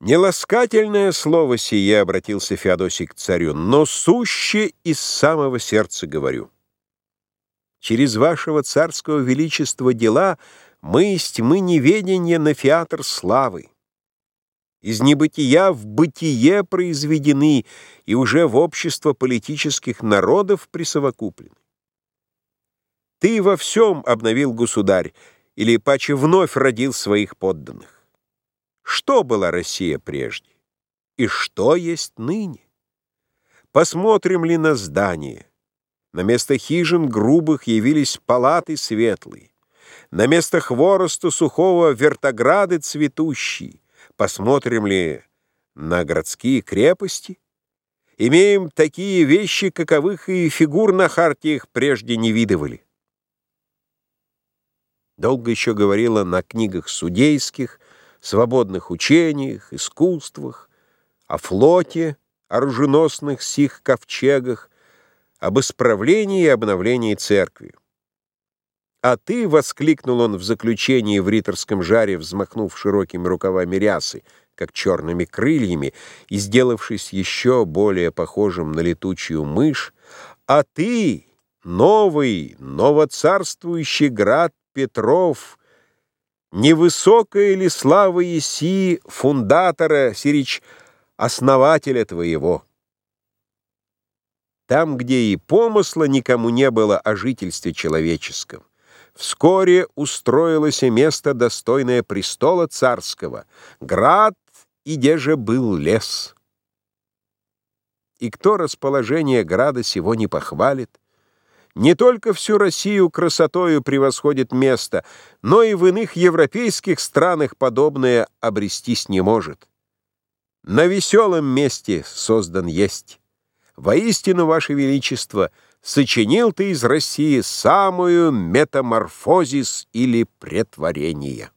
Неласкательное слово сие, — обратился Феодосий к царю, — но суще из самого сердца говорю. Через вашего царского величества дела мы из тьмы неведения на фиатр славы. Из небытия в бытие произведены и уже в общество политических народов присовокуплены. Ты во всем обновил государь, или паче вновь родил своих подданных. Что была Россия прежде? И что есть ныне? Посмотрим ли на здание? На место хижин грубых явились палаты светлые. На место хвороста сухого вертограды цветущие. Посмотрим ли на городские крепости? Имеем такие вещи, каковых и фигур на хартиях прежде не видывали. Долго еще говорила на книгах судейских, свободных учениях, искусствах, о флоте, оруженосных сих ковчегах, об исправлении и обновлении церкви. «А ты», — воскликнул он в заключении в риторском жаре, взмахнув широкими рукавами рясы, как черными крыльями, и сделавшись еще более похожим на летучую мышь, «А ты, новый, новоцарствующий град Петров, невысокая ли слава еси фундатора, сирич, основателя твоего? Там, где и помысла никому не было о жительстве человеческом, вскоре устроилось и место, достойное престола царского, град, и где же был лес. И кто расположение града сего не похвалит, не только всю Россию красотою превосходит место, но и в иных европейских странах подобное обрестись не может. На веселом месте создан есть. Воистину, Ваше Величество, сочинил ты из России самую метаморфозис или претворение.